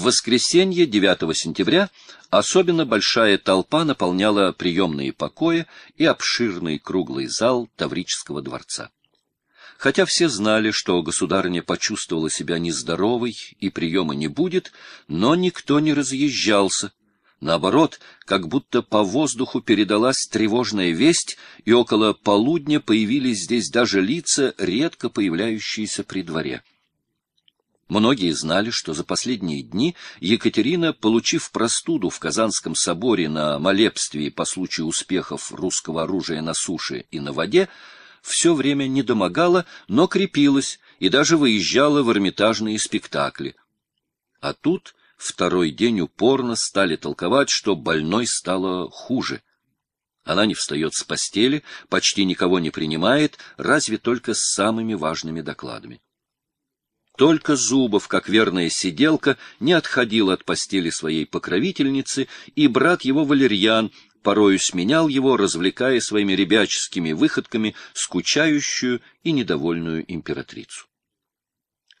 В воскресенье 9 сентября особенно большая толпа наполняла приемные покои и обширный круглый зал Таврического дворца. Хотя все знали, что государыня почувствовала себя нездоровой и приема не будет, но никто не разъезжался. Наоборот, как будто по воздуху передалась тревожная весть, и около полудня появились здесь даже лица, редко появляющиеся при дворе. Многие знали, что за последние дни Екатерина, получив простуду в Казанском соборе на молебстве по случаю успехов русского оружия на суше и на воде, все время не домогала, но крепилась и даже выезжала в эрмитажные спектакли. А тут второй день упорно стали толковать, что больной стало хуже. Она не встает с постели, почти никого не принимает, разве только с самыми важными докладами. Только Зубов, как верная сиделка, не отходил от постели своей покровительницы, и брат его Валерьян порою сменял его, развлекая своими ребяческими выходками скучающую и недовольную императрицу.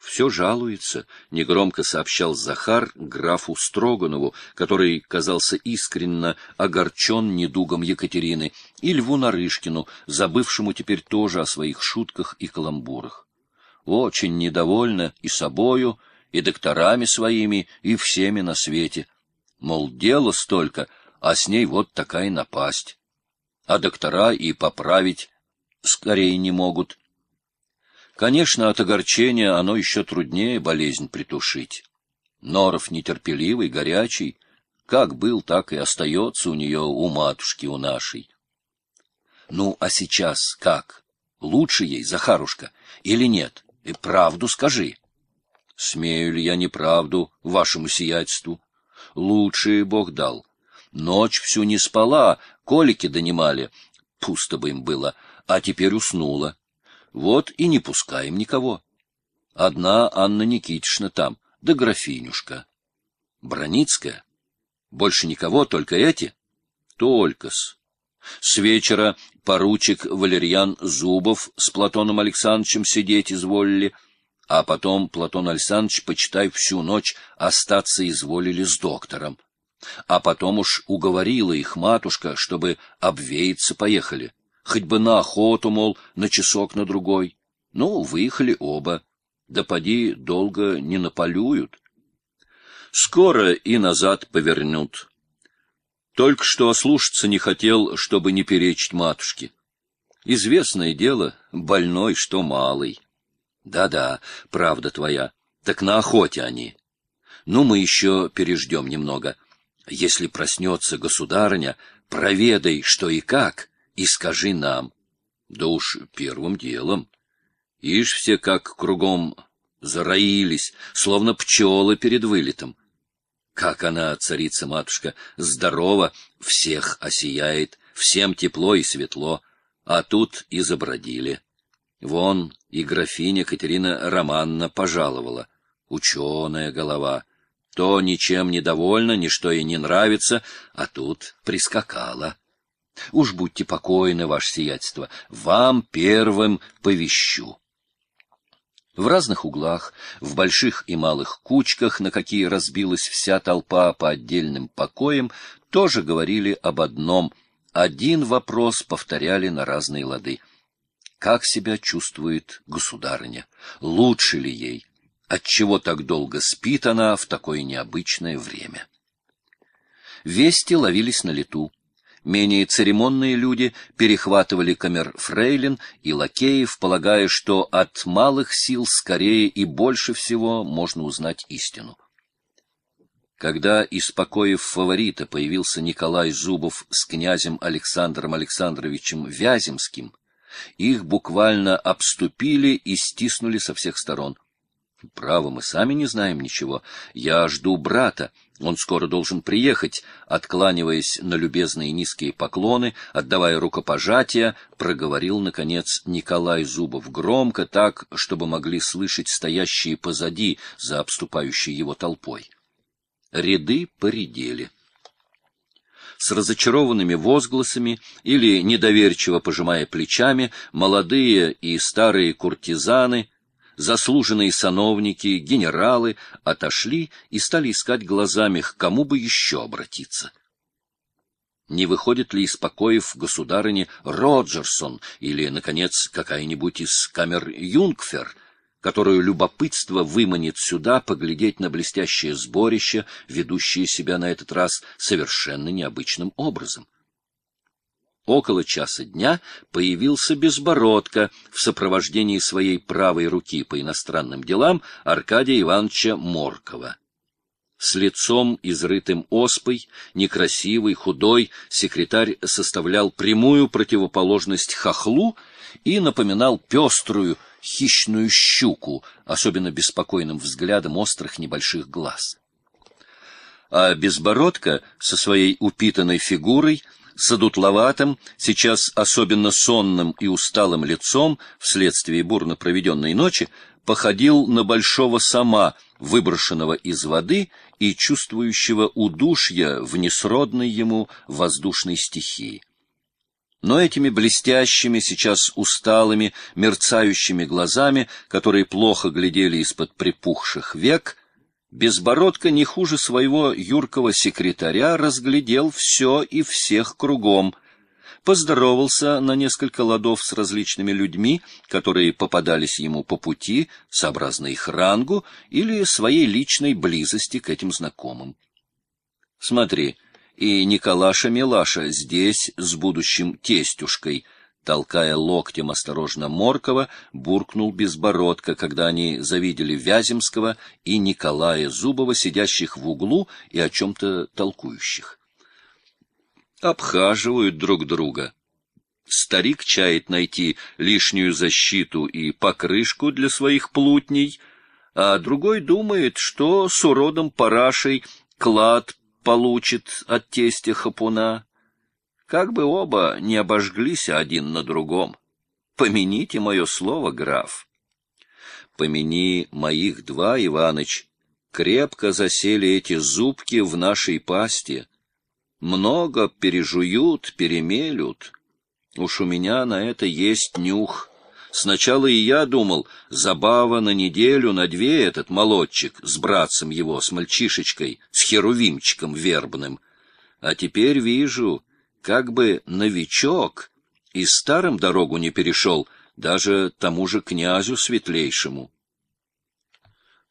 «Все жалуется», — негромко сообщал Захар графу Строганову, который казался искренно огорчен недугом Екатерины, и Льву Нарышкину, забывшему теперь тоже о своих шутках и каламбурах очень недовольна и собою, и докторами своими, и всеми на свете. Мол, дело столько, а с ней вот такая напасть. А доктора и поправить скорее не могут. Конечно, от огорчения оно еще труднее болезнь притушить. Норов нетерпеливый, горячий, как был, так и остается у нее у матушки у нашей. Ну, а сейчас как? Лучше ей, Захарушка, или нет? И правду скажи. Смею ли я неправду вашему сиятельству? Лучшее Бог дал. Ночь всю не спала, колики донимали. Пусто бы им было, а теперь уснула. Вот и не пускаем никого. Одна Анна Никитична там, да графинюшка. Броницкая? Больше никого, только эти? Только-с. С вечера поручик Валерьян Зубов с Платоном Александровичем сидеть изволили, а потом Платон Александрович, почитай, всю ночь остаться изволили с доктором. А потом уж уговорила их матушка, чтобы обвеяться поехали. Хоть бы на охоту, мол, на часок на другой. Ну, выехали оба. Да поди долго не наполюют. Скоро и назад повернут. Только что ослушаться не хотел, чтобы не перечить матушке. Известное дело, больной, что малый. Да-да, правда твоя. Так на охоте они. Ну, мы еще переждем немного. Если проснется государыня, проведай, что и как, и скажи нам. Да уж первым делом. Ишь все как кругом зароились, словно пчелы перед вылетом. Как она, царица-матушка, здорова, всех осияет, всем тепло и светло, а тут и забродили. Вон и графиня Катерина Романна пожаловала. Ученая голова. То ничем не довольна, ничто ей не нравится, а тут прискакала. Уж будьте покойны, ваше сиятельство, вам первым повещу. В разных углах, в больших и малых кучках, на какие разбилась вся толпа по отдельным покоям, тоже говорили об одном. Один вопрос повторяли на разные лады. Как себя чувствует государыня? Лучше ли ей? Отчего так долго спит она в такое необычное время? Вести ловились на лету. Менее церемонные люди перехватывали камер-фрейлин и лакеев, полагая, что от малых сил скорее и больше всего можно узнать истину. Когда из покоев фаворита появился Николай Зубов с князем Александром Александровичем Вяземским, их буквально обступили и стиснули со всех сторон. Право, мы сами не знаем ничего. Я жду брата, он скоро должен приехать, откланиваясь на любезные низкие поклоны, отдавая рукопожатия, проговорил, наконец, Николай Зубов громко, так, чтобы могли слышать стоящие позади за обступающей его толпой. Ряды поредели. С разочарованными возгласами или недоверчиво пожимая плечами, молодые и старые куртизаны заслуженные сановники, генералы отошли и стали искать глазами, к кому бы еще обратиться. Не выходит ли из покоев государыни Роджерсон или, наконец, какая-нибудь из камер Юнгфер, которую любопытство выманит сюда поглядеть на блестящее сборище, ведущее себя на этот раз совершенно необычным образом? Около часа дня появился Безбородко в сопровождении своей правой руки по иностранным делам Аркадия Ивановича Моркова. С лицом, изрытым оспой, некрасивый, худой, секретарь составлял прямую противоположность хохлу и напоминал пеструю, хищную щуку, особенно беспокойным взглядом острых небольших глаз. А Безбородко со своей упитанной фигурой — с одутловатым, сейчас особенно сонным и усталым лицом, вследствие бурно проведенной ночи, походил на большого сама, выброшенного из воды и чувствующего удушья в несродной ему воздушной стихии. Но этими блестящими, сейчас усталыми, мерцающими глазами, которые плохо глядели из-под припухших век, Безбородко не хуже своего юркого секретаря разглядел все и всех кругом, поздоровался на несколько ладов с различными людьми, которые попадались ему по пути, сообразно их рангу или своей личной близости к этим знакомым. Смотри, и Николаша-Милаша здесь с будущим тестюшкой — Толкая локтем осторожно Моркова, буркнул Безбородко, когда они завидели Вяземского и Николая Зубова, сидящих в углу и о чем-то толкующих. Обхаживают друг друга. Старик чает найти лишнюю защиту и покрышку для своих плутней, а другой думает, что с уродом Парашей клад получит от тестя хапуна. Как бы оба не обожглись один на другом. Помяните мое слово, граф. Помяни моих два, Иваныч. Крепко засели эти зубки в нашей пасти. Много пережуют, перемелют. Уж у меня на это есть нюх. Сначала и я думал, забава на неделю, на две этот молодчик с братцем его, с мальчишечкой, с херувимчиком вербным. А теперь вижу, как бы новичок и старым дорогу не перешел, даже тому же князю светлейшему.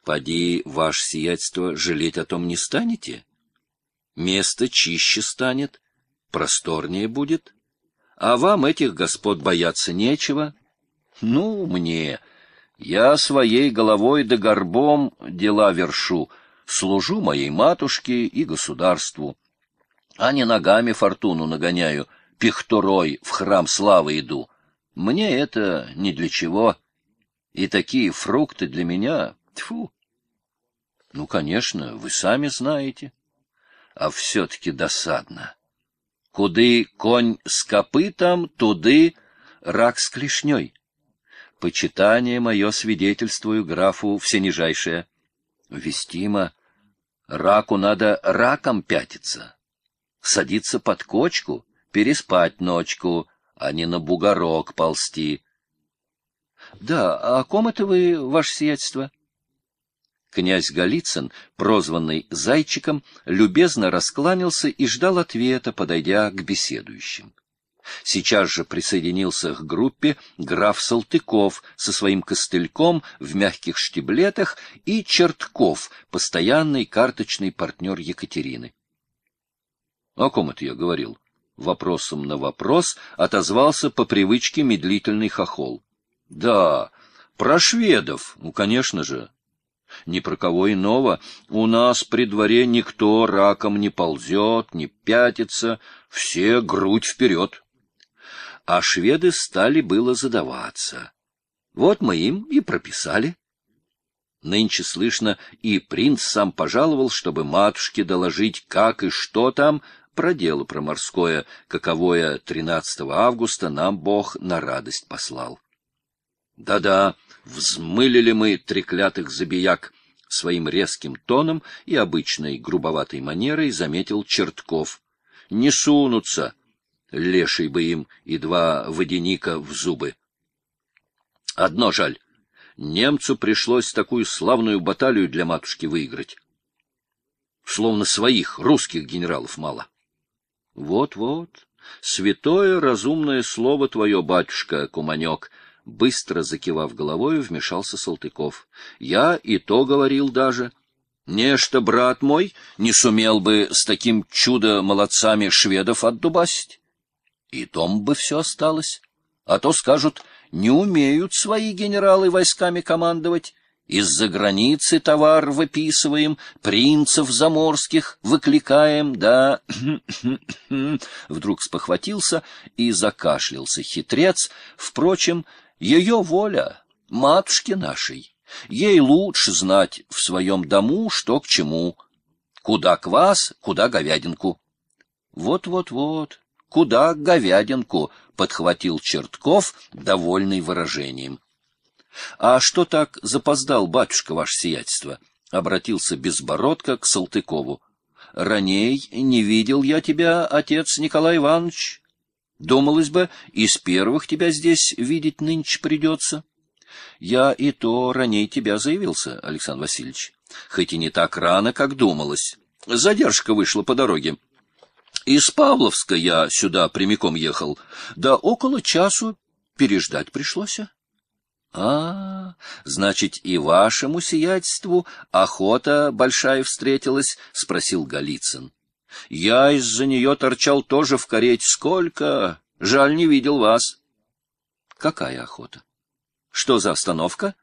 Поди, ваше сиятельство, жалеть о том не станете? Место чище станет, просторнее будет, а вам этих господ бояться нечего. Ну, мне, я своей головой да горбом дела вершу, служу моей матушке и государству а не ногами фортуну нагоняю, пихтурой в храм славы иду. Мне это ни для чего. И такие фрукты для меня, тьфу. Ну, конечно, вы сами знаете. А все-таки досадно. Куды конь с копытом, туды рак с клешней. Почитание мое свидетельствую графу всенижайшее. Вестимо, раку надо раком пятиться садиться под кочку, переспать ночку, а не на бугорок ползти. — Да, а о ком это вы, ваше сиятельство? Князь Голицын, прозванный Зайчиком, любезно раскланялся и ждал ответа, подойдя к беседующим. Сейчас же присоединился к группе граф Салтыков со своим костыльком в мягких штиблетах и Чертков, постоянный карточный партнер Екатерины. О ком это я говорил? Вопросом на вопрос отозвался по привычке медлительный хохол. Да, про шведов, ну, конечно же. Ни про кого иного. У нас при дворе никто раком не ползет, не пятится, все грудь вперед. А шведы стали было задаваться. Вот мы им и прописали. Нынче слышно, и принц сам пожаловал, чтобы матушке доложить, как и что там, про дело про морское, каковое 13 августа нам Бог на радость послал. Да-да, взмылили мы треклятых забияк, своим резким тоном и обычной грубоватой манерой заметил Чертков. Не сунутся, леший бы им и два водяника в зубы. Одно жаль, Немцу пришлось такую славную баталию для матушки выиграть. Словно своих русских генералов мало. Вот-вот, святое разумное слово твое, батюшка, куманек, быстро закивав головой, вмешался Салтыков. Я и то говорил даже. Нечто, брат мой, не сумел бы с таким чудо-молодцами шведов отдубасить. И том бы все осталось. А то скажут, не умеют свои генералы войсками командовать, из-за границы товар выписываем, принцев заморских выкликаем, да...» Вдруг спохватился и закашлялся хитрец. Впрочем, ее воля, матушки нашей. Ей лучше знать в своем дому, что к чему. Куда квас, куда говядинку. Вот-вот-вот, куда говядинку, подхватил Чертков, довольный выражением. — А что так запоздал, батюшка, ваше сиятельство? — обратился Безбородко к Салтыкову. — Раней не видел я тебя, отец Николай Иванович. Думалось бы, из первых тебя здесь видеть нынче придется. Я и то раней тебя заявился, Александр Васильевич. Хоть и не так рано, как думалось. Задержка вышла по дороге. Из Павловска я сюда прямиком ехал. Да около часу переждать пришлось. А, значит, и вашему сиятельству охота большая встретилась, спросил Голицын. Я из-за нее торчал тоже в карете. Сколько? Жаль, не видел вас. Какая охота? Что за остановка?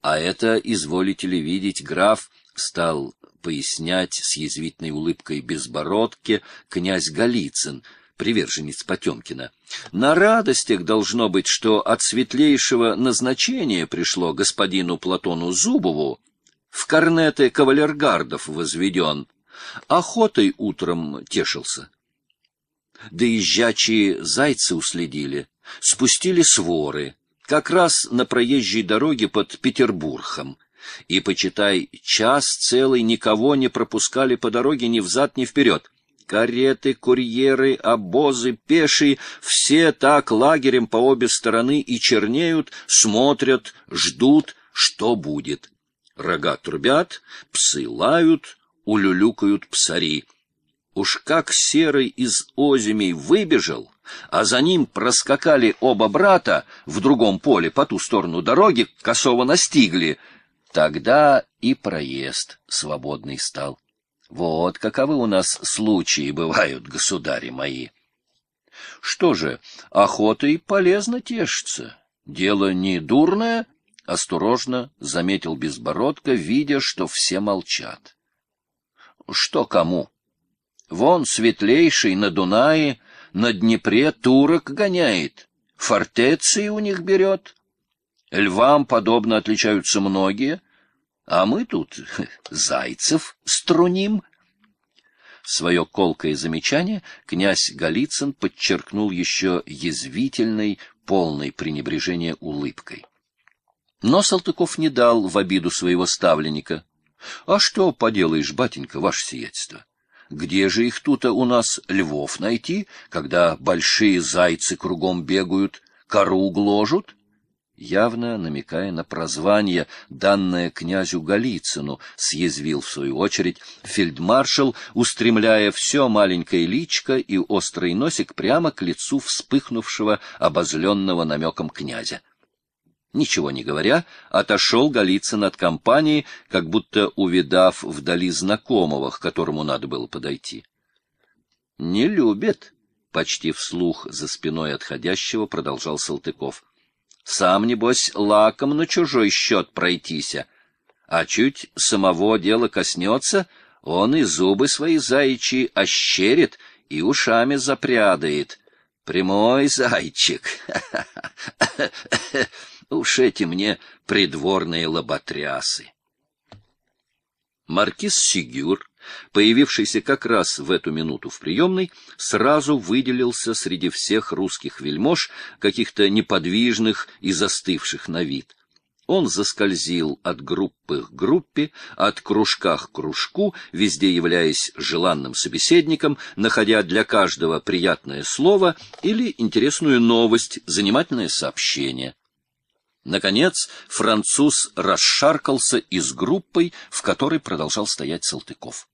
А это, изволите ли видеть, граф стал пояснять с язвительной улыбкой безбородке князь Голицын, приверженец Потемкина. На радостях должно быть, что от светлейшего назначения пришло господину Платону Зубову, в корнеты кавалергардов возведен, охотой утром тешился. Доезжачие зайцы уследили, спустили своры, как раз на проезжей дороге под Петербургом, и, почитай, час целый никого не пропускали по дороге ни взад, ни вперед. Кареты, курьеры, обозы, пешие — все так лагерем по обе стороны и чернеют, смотрят, ждут, что будет. Рога трубят, псы лают, улюлюкают псари. Уж как серый из озимей выбежал, а за ним проскакали оба брата в другом поле по ту сторону дороги, косово настигли. Тогда и проезд свободный стал. Вот каковы у нас случаи бывают, государи мои. Что же, охотой полезно тешиться. Дело не дурное, осторожно заметил Безбородко, видя, что все молчат. Что кому? Вон светлейший на Дунае, на Днепре турок гоняет, фортеции у них берет. Львам подобно отличаются многие, а мы тут зайцев струним. Свое колкое замечание князь Голицын подчеркнул еще язвительной, полной пренебрежения улыбкой. Но Салтыков не дал в обиду своего ставленника. — А что поделаешь, батенька, ваше сиятельство? Где же их тут у нас львов найти, когда большие зайцы кругом бегают, кору гложут? Явно намекая на прозвание, данное князю Голицыну, съязвил в свою очередь фельдмаршал, устремляя все маленькое личко и острый носик прямо к лицу вспыхнувшего, обозленного намеком князя. Ничего не говоря, отошел Голицын от компании, как будто увидав вдали знакомого, к которому надо было подойти. — Не любит, — почти вслух за спиной отходящего продолжал Салтыков. Сам, небось, лаком на чужой счет пройтися. А чуть самого дела коснется, он и зубы свои заячьи ощерит и ушами запрядает. Прямой зайчик. Уж эти мне придворные лоботрясы. Маркиз Сигюр, появившийся как раз в эту минуту в приемной, сразу выделился среди всех русских вельмож, каких-то неподвижных и застывших на вид. Он заскользил от группы к группе, от кружка к кружку, везде являясь желанным собеседником, находя для каждого приятное слово или интересную новость, занимательное сообщение. Наконец, француз расшаркался и с группой, в которой продолжал стоять Салтыков.